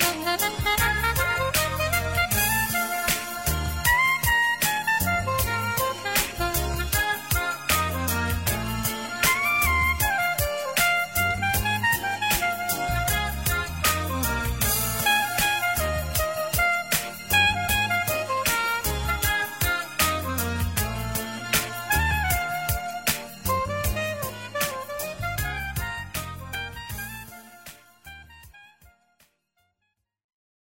hey.